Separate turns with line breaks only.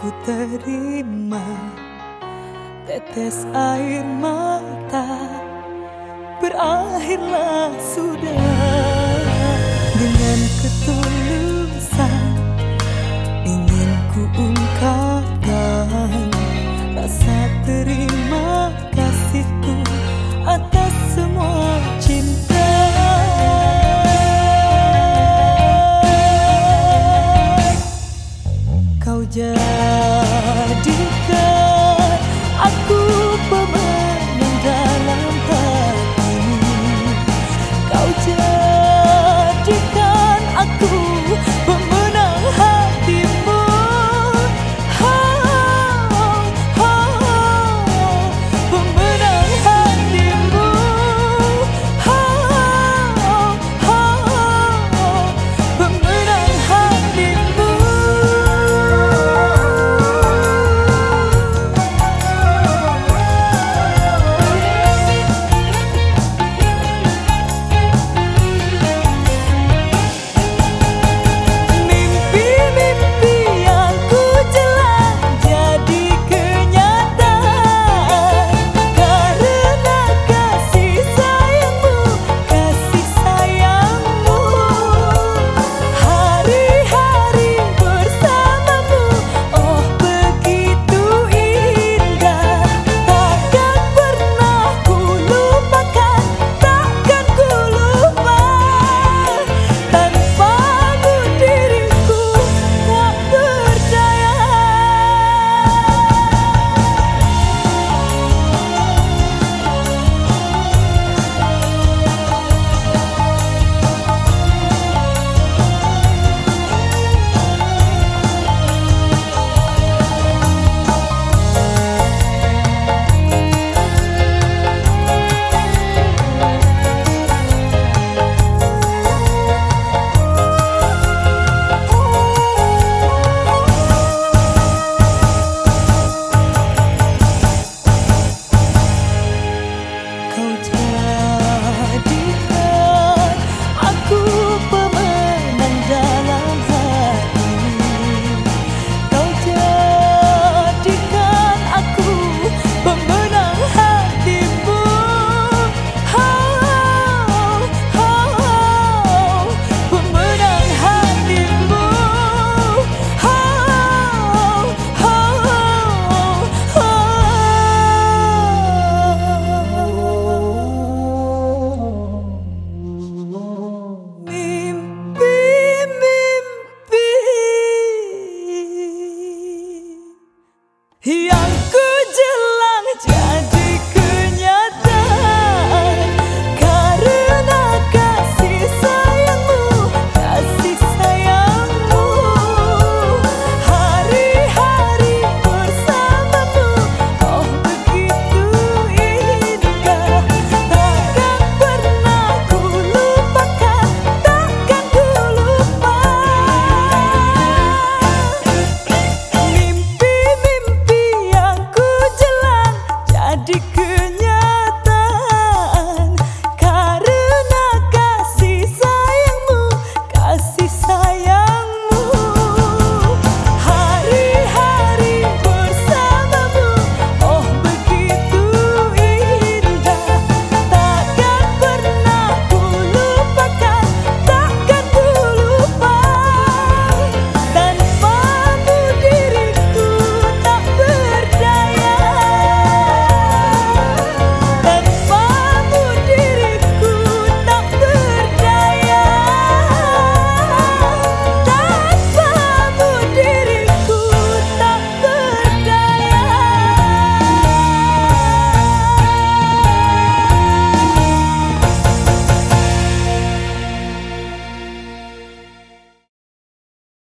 ku terima tetes air mata berakhirlah sudah. ya. addicted.